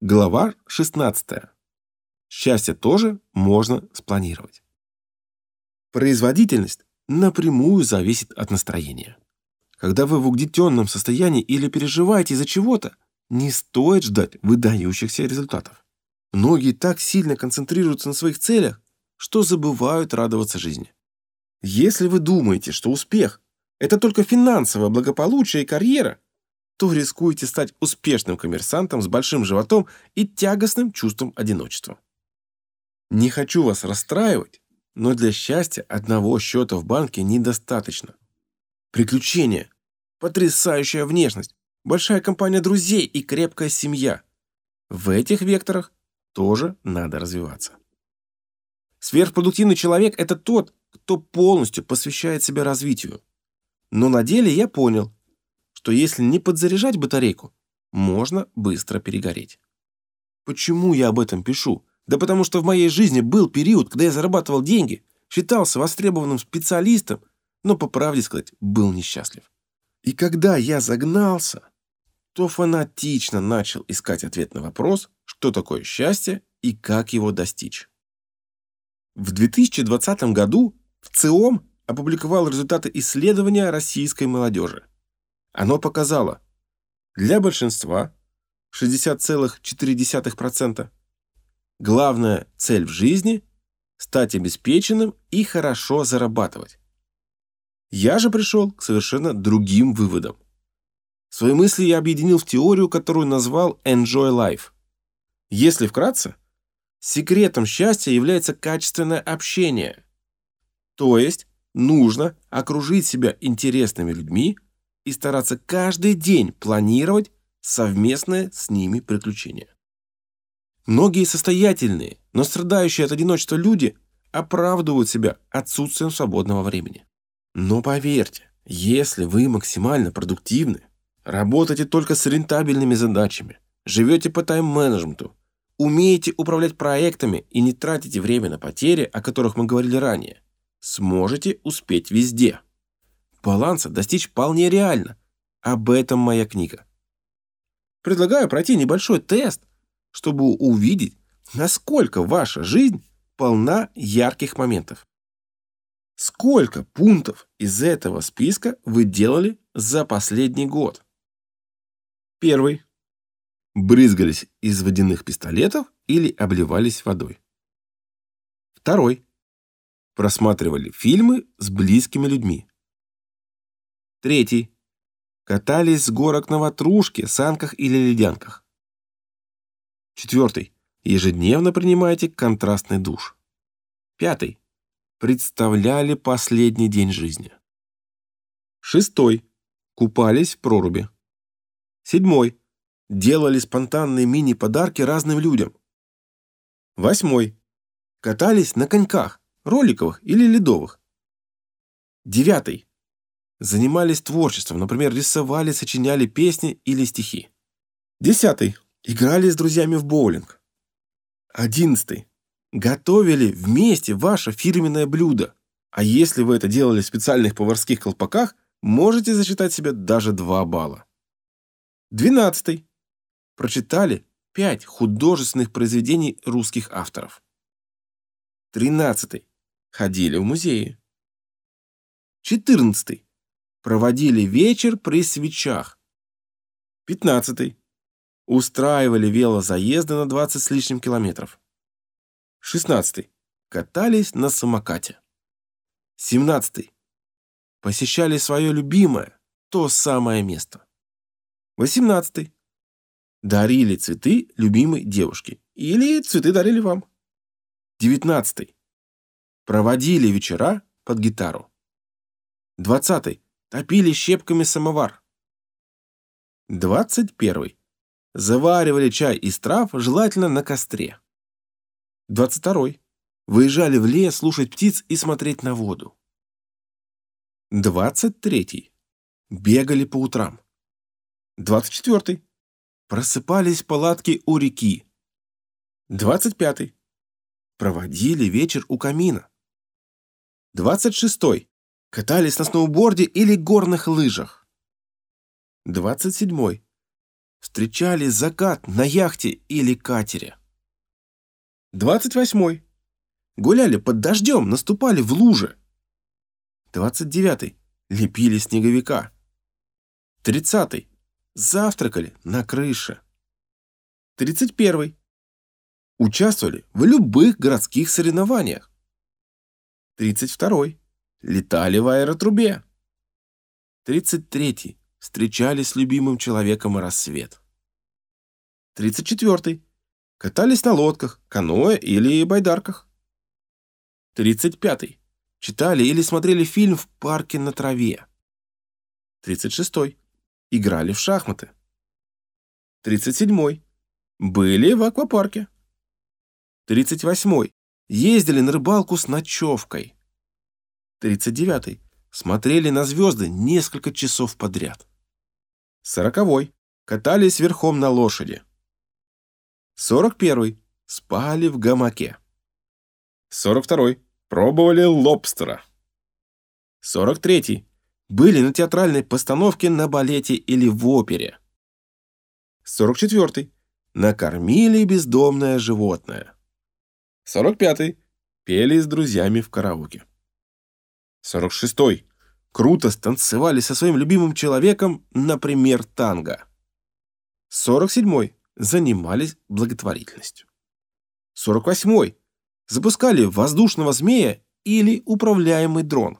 Глава 16. Счастье тоже можно спланировать. Производительность напрямую зависит от настроения. Когда вы в угнетенном состоянии или переживаете из-за чего-то, не стоит ждать выдающихся результатов. Многие так сильно концентрируются на своих целях, что забывают радоваться жизни. Если вы думаете, что успех – это только финансовое благополучие и карьера, то рискуете стать успешным коммерсантом с большим животом и тягостным чувством одиночества. Не хочу вас расстраивать, но для счастья одного счета в банке недостаточно. Приключения, потрясающая внешность, большая компания друзей и крепкая семья. В этих векторах тоже надо развиваться. Сверхпродуктивный человек – это тот, кто полностью посвящает себя развитию. Но на деле я понял, что если не подзаряжать батарейку, можно быстро перегореть. Почему я об этом пишу? Да потому что в моей жизни был период, когда я зарабатывал деньги, считался востребованным специалистом, но, по правде сказать, был несчастлив. И когда я загнался, то фанатично начал искать ответ на вопрос, что такое счастье и как его достичь. В 2020 году в ЦИОМ опубликовал результаты исследования российской молодежи. Оно показало, для большинства 60,4% главная цель в жизни – стать обеспеченным и хорошо зарабатывать. Я же пришел к совершенно другим выводам. Свои мысли я объединил в теорию, которую назвал Enjoy Life. Если вкратце, секретом счастья является качественное общение. То есть нужно окружить себя интересными людьми, и стараться каждый день планировать совместное с ними приключение. Многие состоятельные, но страдающие от одиночества люди оправдывают себя отсутствием свободного времени. Но поверьте, если вы максимально продуктивны, работаете только с рентабельными задачами, живете по тайм-менеджменту, умеете управлять проектами и не тратите время на потери, о которых мы говорили ранее, сможете успеть везде. Баланса достичь вполне реально. Об этом моя книга. Предлагаю пройти небольшой тест, чтобы увидеть, насколько ваша жизнь полна ярких моментов. Сколько пунктов из этого списка вы делали за последний год? Первый. Брызгались из водяных пистолетов или обливались водой. Второй. Просматривали фильмы с близкими людьми. Третий. Катались с горок на ватрушке, санках или ледянках. Четвертый. Ежедневно принимайте контрастный душ. Пятый. Представляли последний день жизни. Шестой. Купались в проруби. Седьмой. Делали спонтанные мини-подарки разным людям. Восьмой. Катались на коньках, роликовых или ледовых. Девятый занимались творчеством, например, рисовали, сочиняли песни или стихи. Десятый. Играли с друзьями в боулинг. Одиннадцатый. Готовили вместе ваше фирменное блюдо. А если вы это делали в специальных поварских колпаках, можете засчитать себе даже 2 балла. Двенадцатый. Прочитали пять художественных произведений русских авторов. Тринадцатый. Ходили в музеи. Четырнадцатый проводили вечер при свечах. 15. Устраивали велозаезды на 20 с лишним километров. 16. Катались на самокате. 17. Посещали свое любимое, то самое место. 18. Дарили цветы любимой девушке. Или цветы дарили вам. 19. Проводили вечера под гитару. 20. Топили щепками самовар. 21. Заваривали чай из трав, желательно на костре. 22. Выезжали в лес слушать птиц и смотреть на воду. 23. Бегали по утрам. 24. Просыпались в палатке у реки. 25. Проводили вечер у камина. 26. Катались на сноуборде или горных лыжах. 27. встречали закат на яхте или катере. 28. Гуляли под дождем, наступали в лужи. 29. Лепили снеговика. 30. Завтракали на крыше. 31. Участвовали в любых городских соревнованиях. 32. Летали в аэротрубе. 33. Встречали с любимым человеком рассвет. 34. Катались на лодках, каноэ или байдарках. 35. Читали или смотрели фильм в парке на траве. 36. Играли в шахматы. 37. Были в аквапарке. 38. Ездили на рыбалку с ночевкой. 39. Смотрели на звезды несколько часов подряд. 40. Катались верхом на лошади. 41. Спали в гамаке. 42. Пробовали лобстера. 43. Были на театральной постановке на балете или в опере. 44. Накормили бездомное животное. 45. Пели с друзьями в караоке. 46. Круто станцевали со своим любимым человеком, например, танго. 47 занимались благотворительностью. 48-й запускали воздушного змея или управляемый дрон.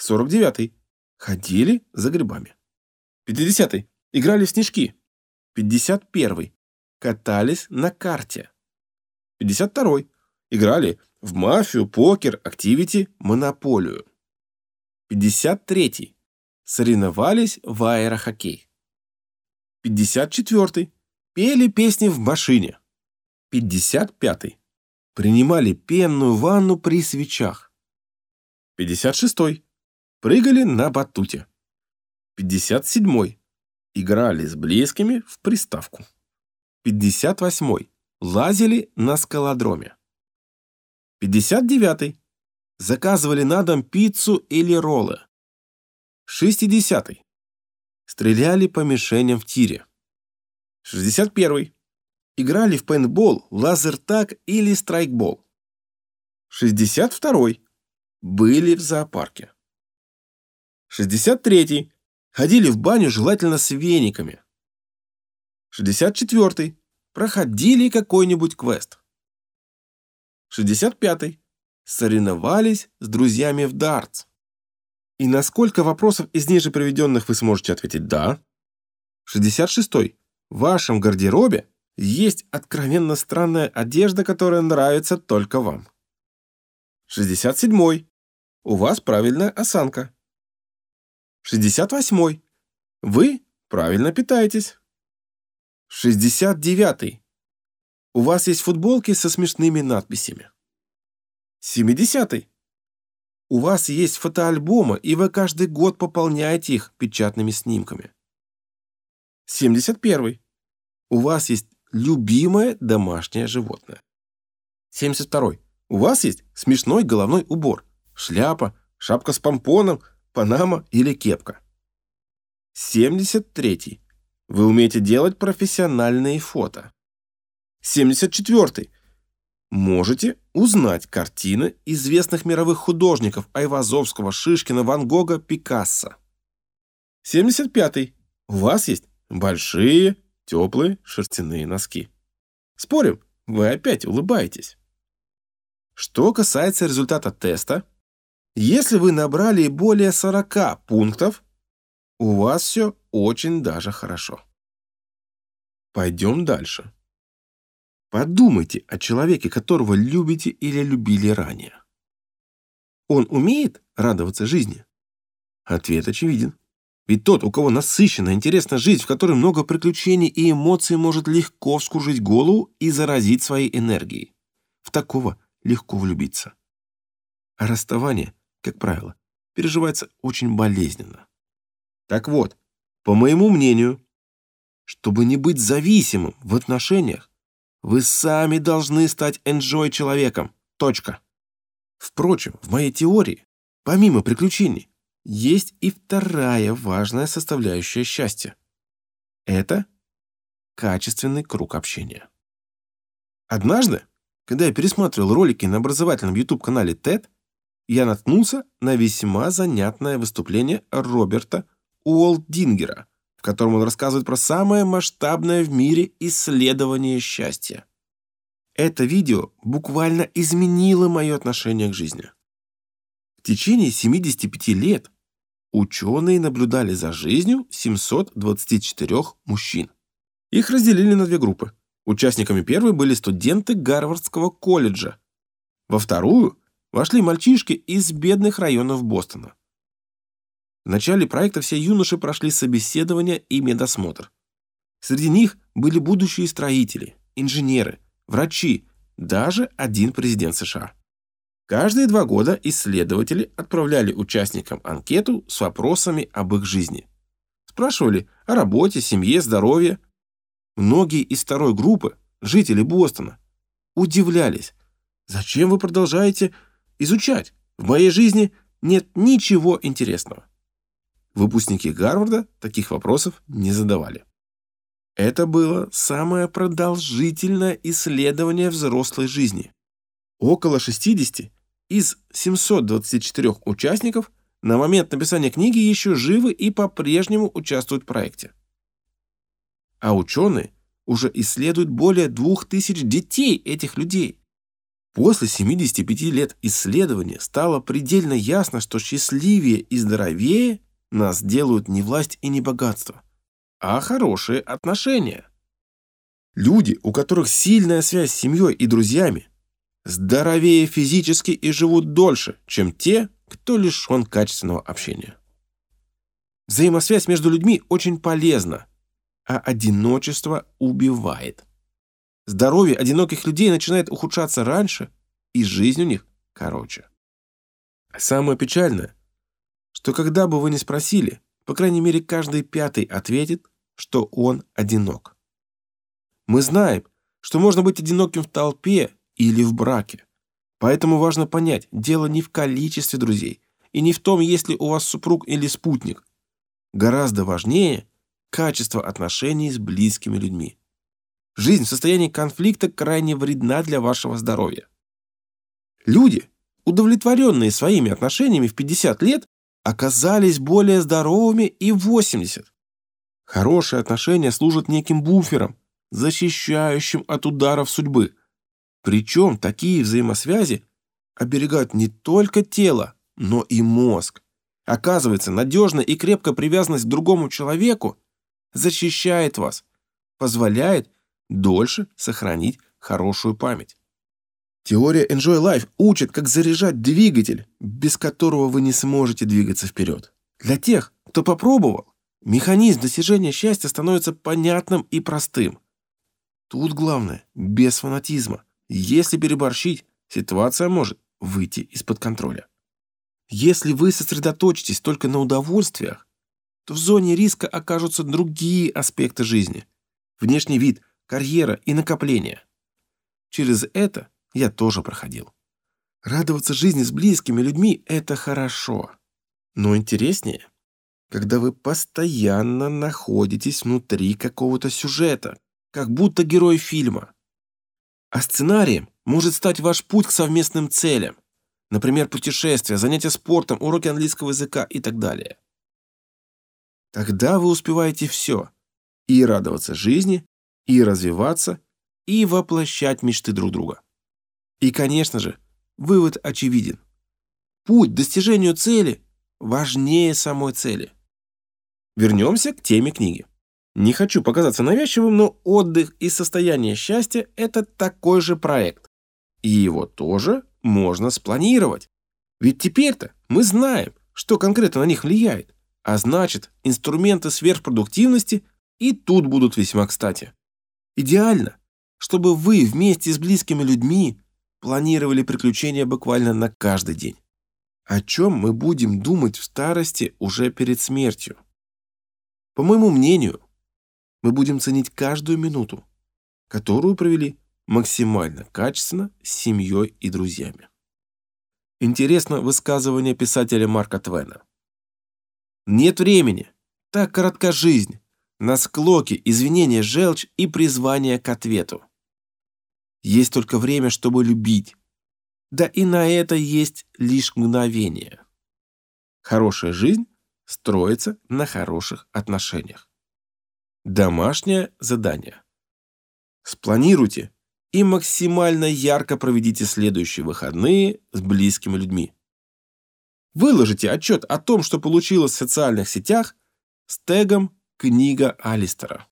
49-й ходили за грибами. 50-й играли в снежки. 51-й катались на карте. 52-й играли в мафию, покер, активити, монополию. 53-й соревновались в аэрохоккей. 54-й Пели песни в машине. 55-й. Принимали пенную ванну при свечах. 56-й. Прыгали на батуте. 57-й. Играли с близкими в приставку. 58-й. Лазили на скалодроме. 59-й. Заказывали на дом пиццу или роллы. 60-й. Стреляли по мишеням в тире. 61. Играли в пейнтбол, лазертаг или страйкбол. 62. Были в зоопарке. 63. Ходили в баню желательно с вениками. 64. Проходили какой-нибудь квест. 65. Соревновались с друзьями в дартс. И на сколько вопросов из ниже приведенных вы сможете ответить «да»? 66 в вашем гардеробе есть откровенно странная одежда, которая нравится только вам. 67. У вас правильная осанка. 68. Вы правильно питаетесь. 69. У вас есть футболки со смешными надписями. 70. У вас есть фотоальбомы, и вы каждый год пополняете их печатными снимками. 71. У вас есть любимое домашнее животное. 72. У вас есть смешной головной убор. Шляпа, шапка с помпоном, панама или кепка. 73. Вы умеете делать профессиональные фото. 74. Можете узнать картины известных мировых художников Айвазовского, Шишкина, Ван Гога, Пикассо. 75. У вас есть большие теплые шерстяные носки. Спорим, вы опять улыбаетесь. Что касается результата теста, если вы набрали более 40 пунктов, у вас все очень даже хорошо. Пойдем дальше. Подумайте о человеке, которого любите или любили ранее. Он умеет радоваться жизни? Ответ очевиден. Ведь тот, у кого насыщенная, интересная жизнь, в которой много приключений и эмоций, может легко вскружить голову и заразить своей энергией. В такого легко влюбиться. А расставание, как правило, переживается очень болезненно. Так вот, по моему мнению, чтобы не быть зависимым в отношениях, вы сами должны стать enjoy человеком. Точка. Впрочем, в моей теории, помимо приключений, есть и вторая важная составляющая счастья. Это качественный круг общения. Однажды, когда я пересматривал ролики на образовательном YouTube-канале TED, я наткнулся на весьма занятное выступление Роберта Уолдингера, в котором он рассказывает про самое масштабное в мире исследование счастья. Это видео буквально изменило мое отношение к жизни. В течение 75 лет ученые наблюдали за жизнью 724 мужчин. Их разделили на две группы. Участниками первой были студенты Гарвардского колледжа. Во вторую вошли мальчишки из бедных районов Бостона. В начале проекта все юноши прошли собеседование и медосмотр. Среди них были будущие строители, инженеры, врачи, даже один президент США. Каждые два года исследователи отправляли участникам анкету с вопросами об их жизни. Спрашивали о работе, семье, здоровье. Многие из второй группы, жители Бостона, удивлялись. Зачем вы продолжаете изучать? В моей жизни нет ничего интересного. Выпускники Гарварда таких вопросов не задавали. Это было самое продолжительное исследование взрослой жизни. Около 60 из 724 участников на момент написания книги еще живы и по-прежнему участвуют в проекте. А ученые уже исследуют более 2000 детей этих людей. После 75 лет исследования стало предельно ясно, что счастливее и здоровее нас делают не власть и не богатство, а хорошие отношения. Люди, у которых сильная связь с семьей и друзьями, здоровее физически и живут дольше, чем те, кто лишен качественного общения. Взаимосвязь между людьми очень полезна, а одиночество убивает. Здоровье одиноких людей начинает ухудшаться раньше, и жизнь у них короче. Самое печальное, что когда бы вы ни спросили, по крайней мере, каждый пятый ответит, что он одинок. Мы знаем, что можно быть одиноким в толпе или в браке. Поэтому важно понять, дело не в количестве друзей и не в том, есть ли у вас супруг или спутник. Гораздо важнее качество отношений с близкими людьми. Жизнь в состоянии конфликта крайне вредна для вашего здоровья. Люди, удовлетворенные своими отношениями в 50 лет, оказались более здоровыми и в 80. Хорошие отношения служат неким буфером, защищающим от ударов судьбы. Причем такие взаимосвязи оберегают не только тело, но и мозг. Оказывается, надежная и крепкая привязанность к другому человеку защищает вас, позволяет дольше сохранить хорошую память. Теория Enjoy Life учит, как заряжать двигатель, без которого вы не сможете двигаться вперед. Для тех, кто попробовал, механизм достижения счастья становится понятным и простым. Тут главное – без фанатизма. Если переборщить, ситуация может выйти из-под контроля. Если вы сосредоточитесь только на удовольствиях, то в зоне риска окажутся другие аспекты жизни. Внешний вид, карьера и накопление. Через это я тоже проходил. Радоваться жизни с близкими людьми – это хорошо. Но интереснее, когда вы постоянно находитесь внутри какого-то сюжета, как будто герой фильма. А сценарием может стать ваш путь к совместным целям, например, путешествия, занятия спортом, уроки английского языка и так далее. Тогда вы успеваете все – и радоваться жизни, и развиваться, и воплощать мечты друг друга. И, конечно же, вывод очевиден. Путь к достижению цели важнее самой цели. Вернемся к теме книги. Не хочу показаться навязчивым, но отдых и состояние счастья – это такой же проект. И его тоже можно спланировать. Ведь теперь-то мы знаем, что конкретно на них влияет. А значит, инструменты сверхпродуктивности и тут будут весьма кстати. Идеально, чтобы вы вместе с близкими людьми планировали приключения буквально на каждый день. О чем мы будем думать в старости уже перед смертью? По моему мнению, мы будем ценить каждую минуту, которую провели максимально качественно с семьей и друзьями. Интересно высказывание писателя Марка Твена. «Нет времени, так коротка жизнь. на склоки, извинения, желчь и призвание к ответу. Есть только время, чтобы любить. Да и на это есть лишь мгновение. Хорошая жизнь строится на хороших отношениях. Домашнее задание. Спланируйте и максимально ярко проведите следующие выходные с близкими людьми. Выложите отчет о том, что получилось в социальных сетях с тегом «Книга Алистера».